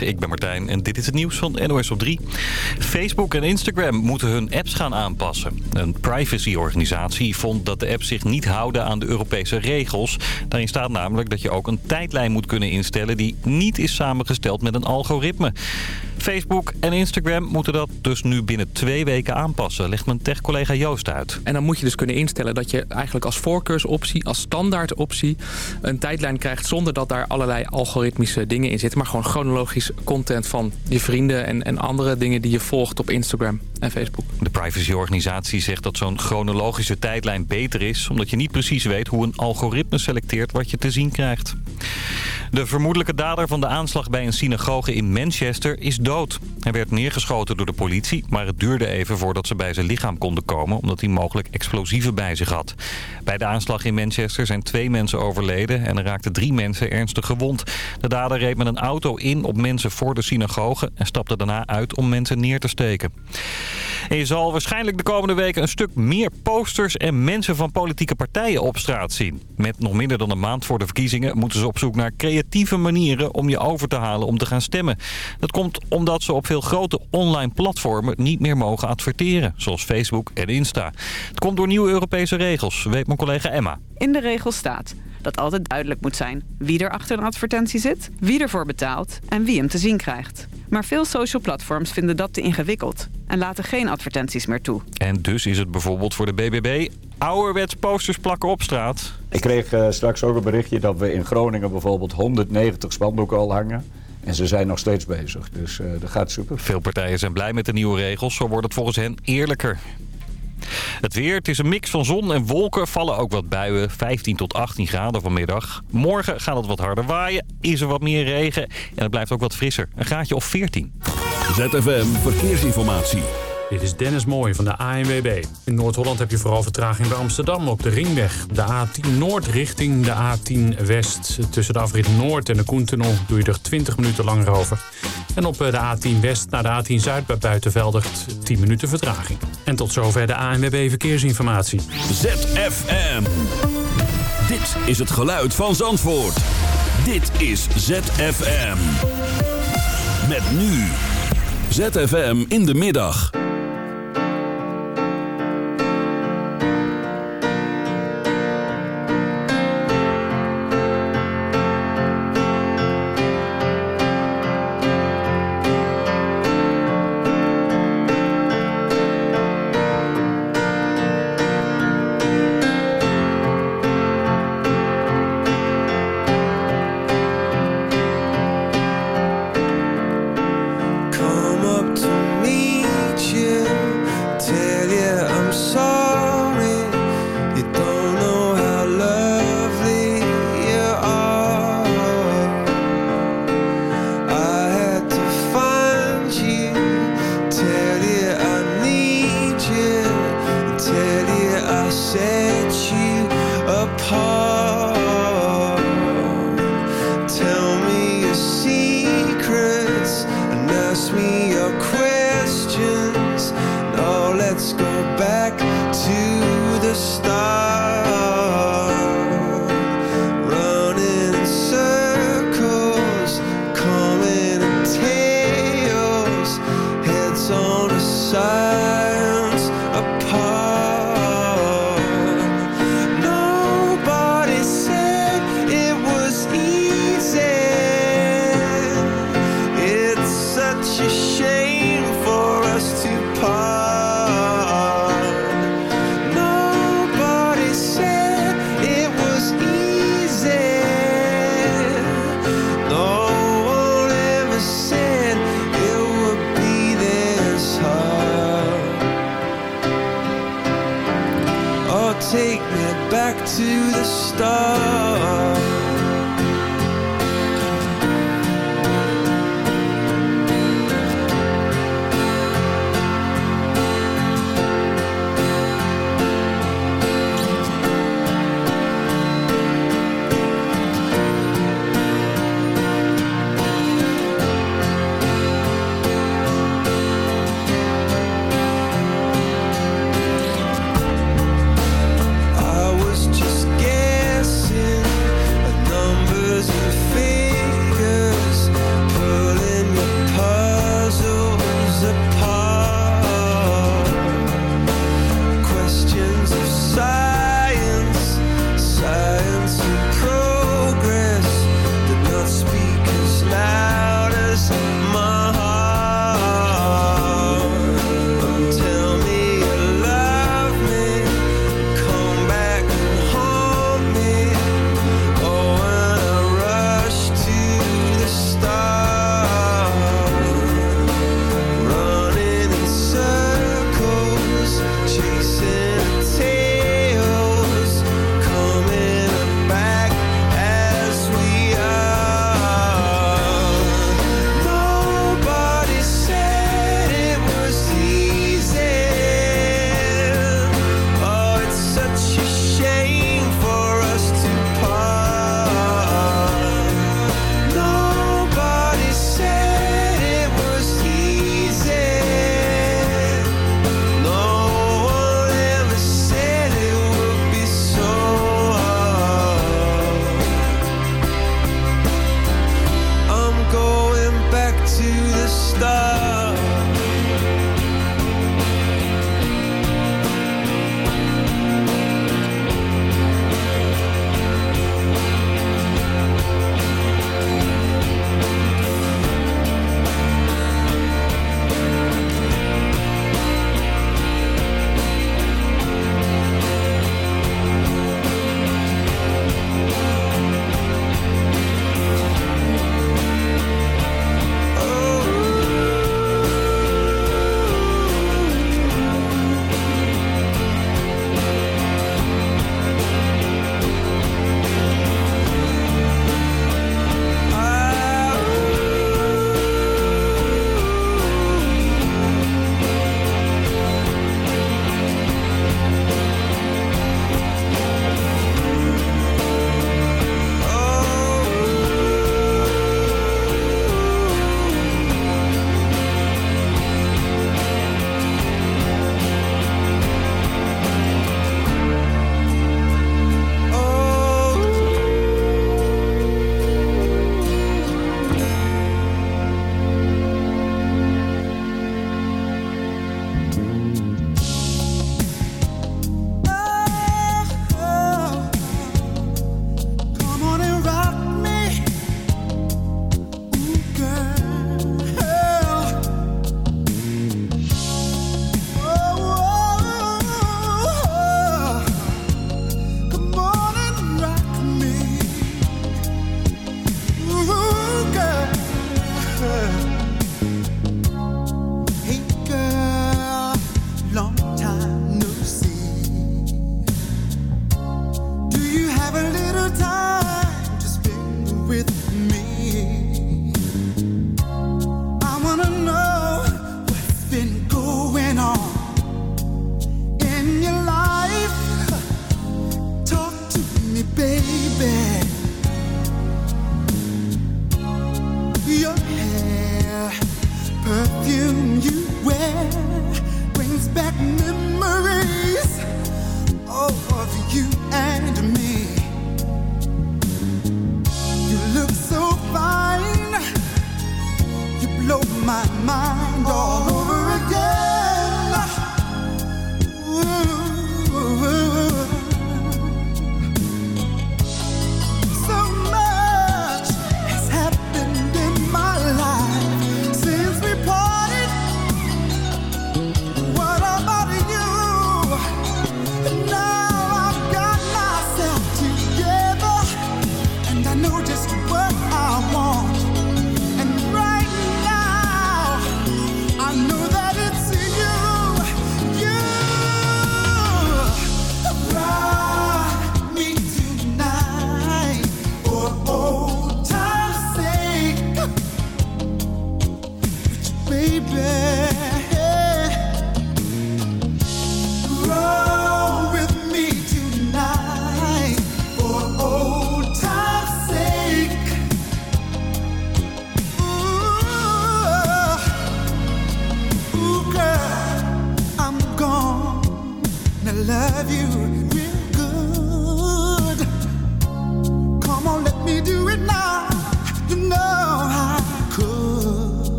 Ik ben Martijn en dit is het nieuws van NOS op 3. Facebook en Instagram moeten hun apps gaan aanpassen. Een privacyorganisatie vond dat de apps zich niet houden aan de Europese regels. Daarin staat namelijk dat je ook een tijdlijn moet kunnen instellen... die niet is samengesteld met een algoritme. Facebook en Instagram moeten dat dus nu binnen twee weken aanpassen... legt mijn tech-collega Joost uit. En dan moet je dus kunnen instellen dat je eigenlijk als voorkeursoptie... als standaard optie een tijdlijn krijgt... zonder dat daar allerlei algoritmische dingen in zitten... maar gewoon chronologisch content van je vrienden... en, en andere dingen die je volgt op Instagram en Facebook. De privacyorganisatie zegt dat zo'n chronologische tijdlijn beter is... omdat je niet precies weet hoe een algoritme selecteert wat je te zien krijgt. De vermoedelijke dader van de aanslag bij een synagoge in Manchester is dood. Hij werd neergeschoten door de politie, maar het duurde even voordat ze bij zijn lichaam konden komen... omdat hij mogelijk explosieven bij zich had. Bij de aanslag in Manchester zijn twee mensen overleden en er raakten drie mensen ernstig gewond. De dader reed met een auto in op mensen voor de synagoge en stapte daarna uit om mensen neer te steken. En je zal waarschijnlijk de komende weken een stuk meer posters en mensen van politieke partijen op straat zien. Met nog minder dan een maand voor de verkiezingen moeten ze op zoek naar creatieve manieren om je over te halen om te gaan stemmen. Dat komt omdat ze op veel grote online platformen niet meer mogen adverteren, zoals Facebook en Insta. Het komt door nieuwe Europese regels, weet mijn collega Emma. In de regels staat dat altijd duidelijk moet zijn wie er achter een advertentie zit, wie ervoor betaalt en wie hem te zien krijgt. Maar veel social platforms vinden dat te ingewikkeld en laten geen advertenties meer toe. En dus is het bijvoorbeeld voor de BBB ouderwets posters plakken op straat. Ik kreeg uh, straks ook een berichtje dat we in Groningen bijvoorbeeld 190 spandoeken al hangen. En ze zijn nog steeds bezig, dus uh, dat gaat super. Veel partijen zijn blij met de nieuwe regels, zo wordt het volgens hen eerlijker. Het weer, het is een mix van zon en wolken. Vallen ook wat buien, 15 tot 18 graden vanmiddag. Morgen gaat het wat harder waaien, is er wat meer regen en het blijft ook wat frisser. Een graadje of 14. ZFM Verkeersinformatie. Dit is Dennis Mooij van de ANWB. In Noord-Holland heb je vooral vertraging bij Amsterdam op de ringweg. De A10 Noord richting de A10 West. Tussen de afrit Noord en de Koentunnel doe je er 20 minuten langer over. En op de A10 West naar de A10 Zuid bij Buitenveldert 10 minuten vertraging. En tot zover de ANWB Verkeersinformatie. ZFM. Dit is het geluid van Zandvoort. Dit is ZFM. Met nu. ZFM in de middag. side.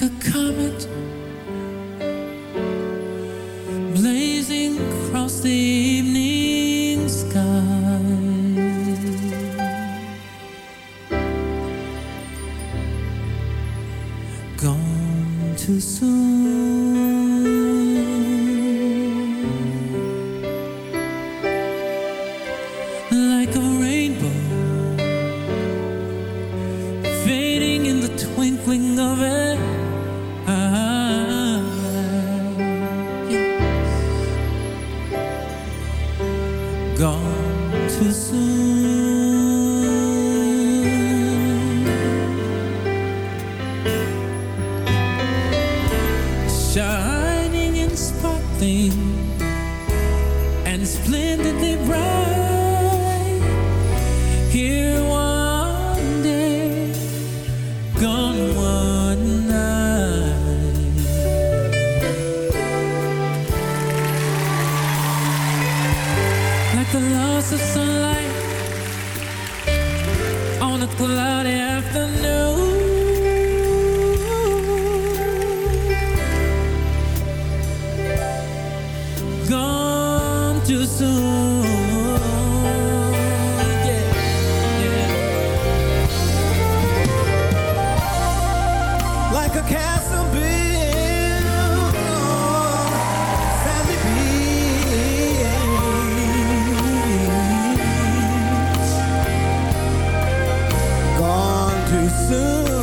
like a comet soon.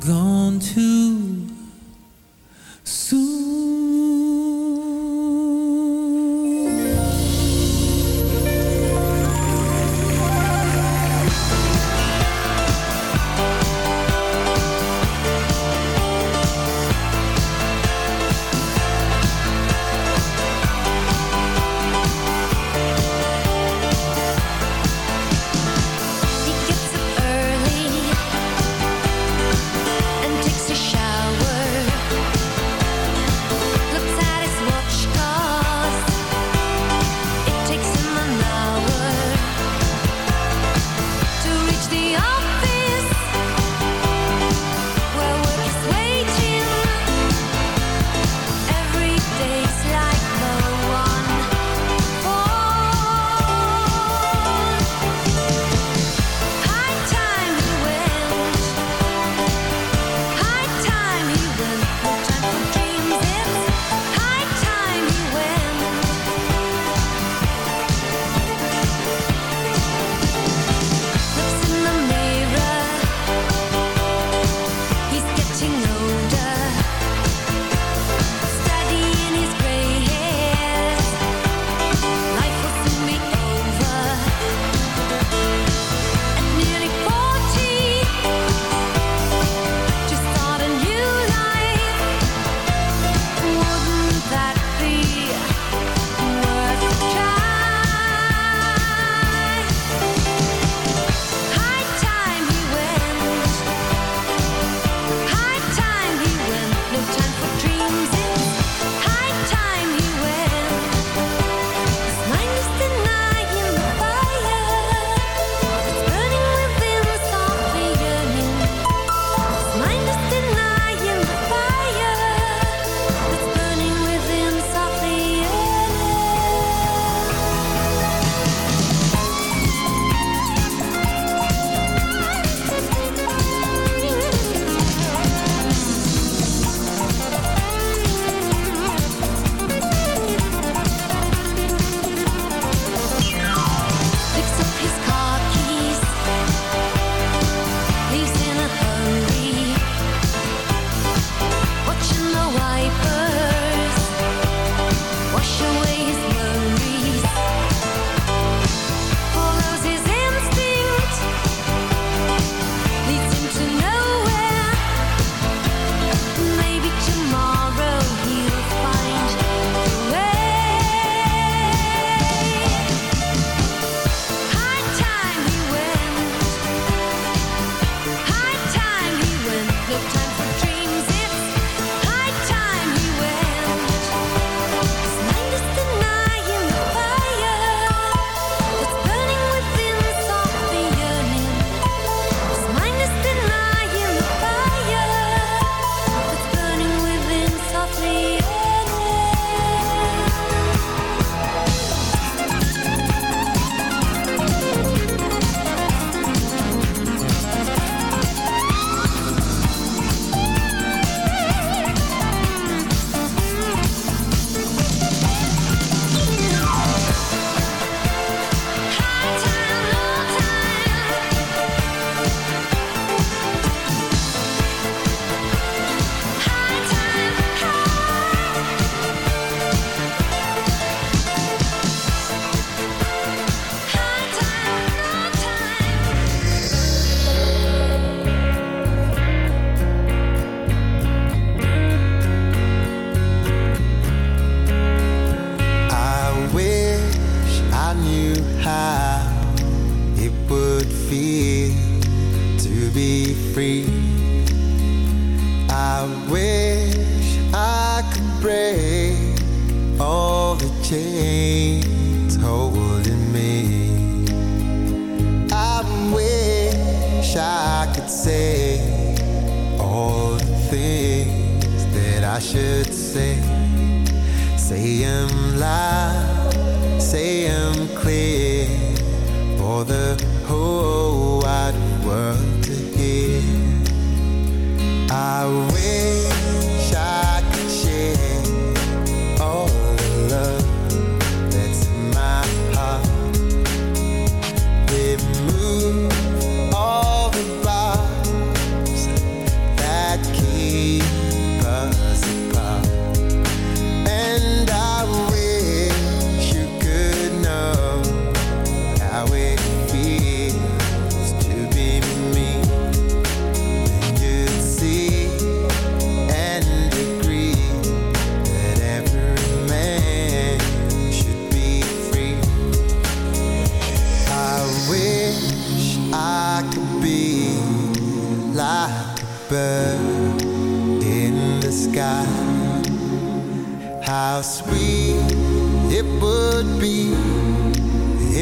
gone too soon.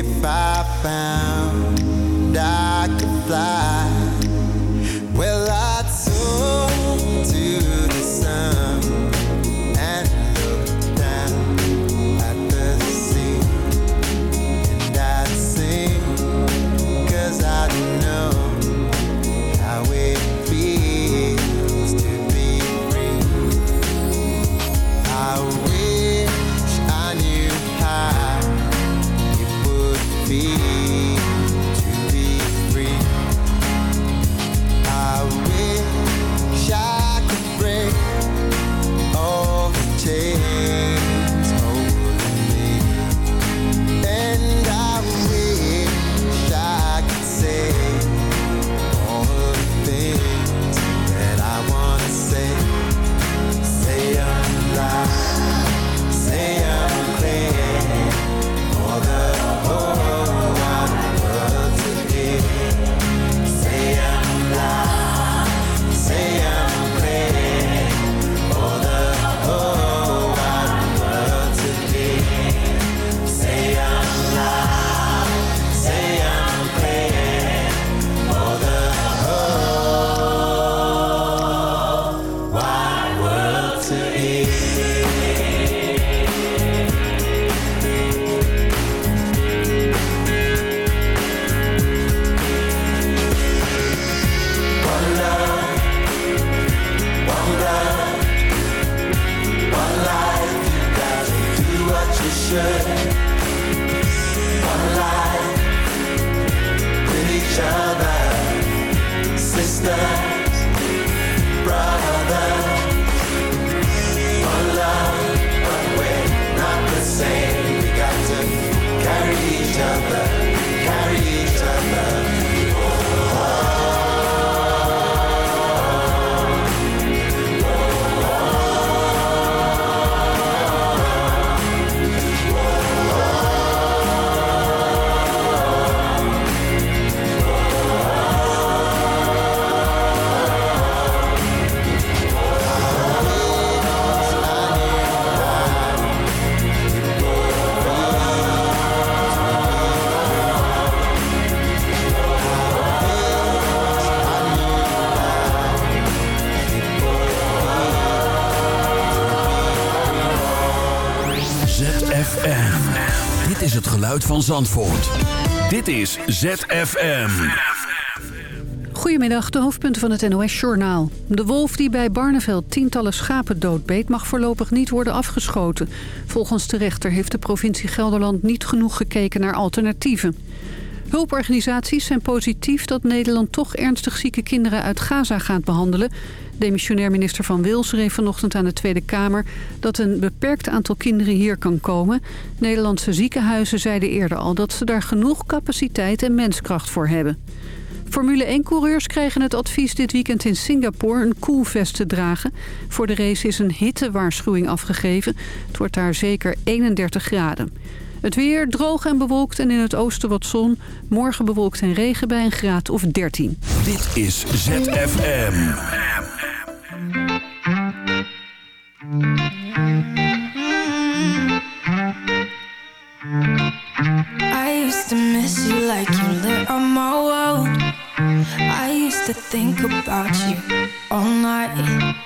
If I found I could fly. van Zandvoort. Dit is ZFM. Goedemiddag, de hoofdpunten van het NOS-journaal. De wolf die bij Barneveld tientallen schapen doodbeet... mag voorlopig niet worden afgeschoten. Volgens de rechter heeft de provincie Gelderland niet genoeg gekeken naar alternatieven. Hulporganisaties zijn positief dat Nederland toch ernstig zieke kinderen uit Gaza gaat behandelen. Demissionair minister Van Wils schreef vanochtend aan de Tweede Kamer... dat een beperkt aantal kinderen hier kan komen. Nederlandse ziekenhuizen zeiden eerder al dat ze daar genoeg capaciteit en menskracht voor hebben. Formule 1-coureurs krijgen het advies dit weekend in Singapore een koelvest te dragen. Voor de race is een hittewaarschuwing afgegeven. Het wordt daar zeker 31 graden. Het weer droog en bewolkt en in het oosten wat zon. Morgen bewolkt en regen bij een graad of 13. Dit is ZFM. I used to miss you like you lit on my. I used to think about you.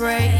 afraid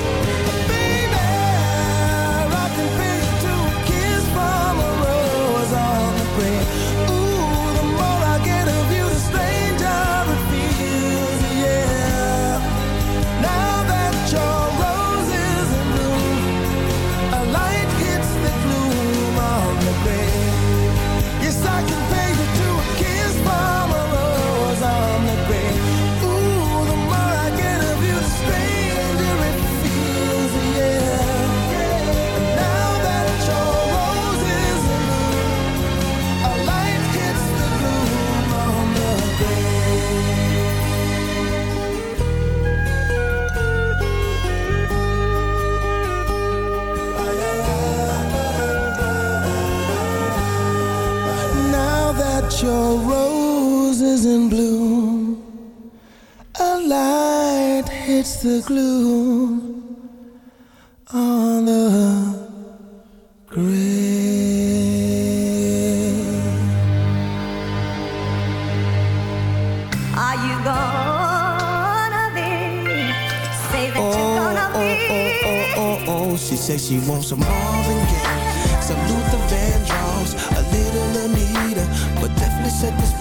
The glue on the grave. Are you gonna be? Say that oh, you're gonna oh, oh, be. Oh, oh, oh, oh, She says she wants some Marvin Gaye, some Luther Vandross, a little Anita, but definitely set this.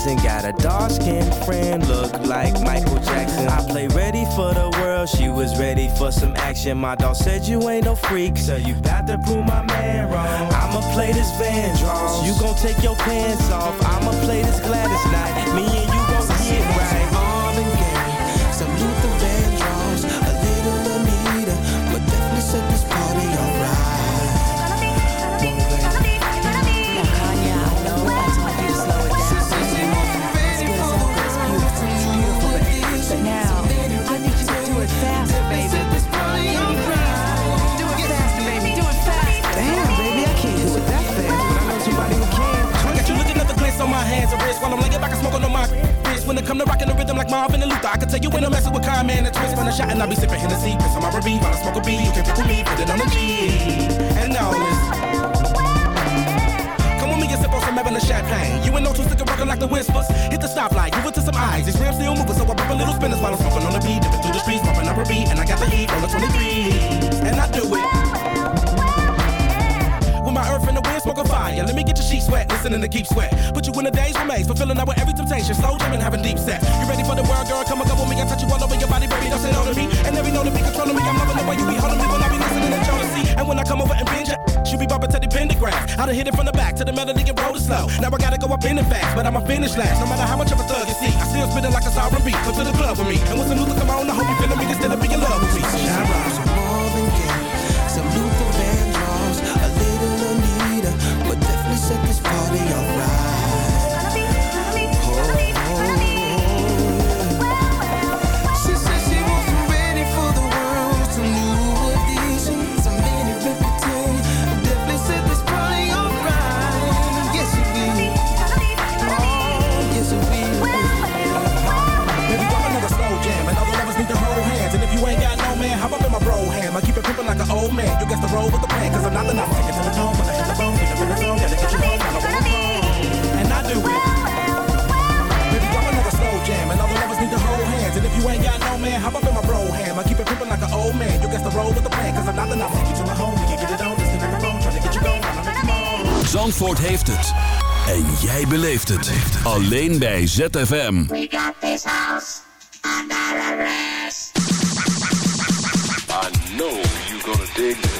Jackson. Got a dark skinned friend, look like Michael Jackson. I play ready for the world, she was ready for some action. My dog said you ain't no freak, so you bout to prove my man wrong. I'ma play this Vandross, you gon' take your pants off. I'ma play this Gladys night, me and When it come to rocking the rhythm like Marvin and Luther, I can tell you when I'm messing with Kyle, and twist. When I shot and I be sipping Hennessy, piss on my R&B while I smoke a B. You can pick with me, put it on the G. And now this. Come with me and sip on some Evelyn champagne. You ain't no two stick rockin' like the whispers. Hit the stoplight, give it to some eyes. These rims still moving, so I pop a little spinners while I'm smoking on the beat. Dipping through the streets, bumping up a beat, and I got the heat on the 23. And I do it. With my earth and the wind, smoking fire. Let me get sheet sweat, listening to keep sweat. Put you in the days remains, fulfilling up with every temptation. Slow jamming, having deep set. You ready for the world, girl? Come and go with me. I touch you all over your body, baby. Don't say no to me. And every know to be controlling me. I'm loving the way you be holding me when I be listening to Jodeci. And when I come over and binge she be bumping to the pentagram. I done hit it from the back to the melody and roll it slow. Now I gotta go up in it fast, but I'ma finish last. No matter how much of a thug you see, I still spit it like a sovereign beat. Come to the club with me. And when some Luther come on, I hope you feeling me. Can still be in love with me. Shine I know the lovers need to hold hands. And if you ain't got no man, hop up in my bro ham. I keep it pimpin' like an old man. You guess the roll with the plan, cause I'm not the it to the bro ham. I keep it pimpin' like an old man. You guess the roll with the plan, cause I'm not the number. Take you to my home, we can get it on, listen to the phone, tryna get you going, I'ma moan. Zandvoort heeft het. En jij beleeft het. Alleen bij ZFM. We got this house under arrest. I know you're gonna dig this.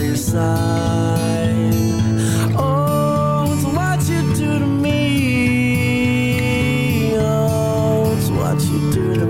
Your side. Oh, it's what you do to me. Oh, it's what you do to me.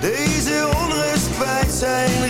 Deze onrust kwijt zijn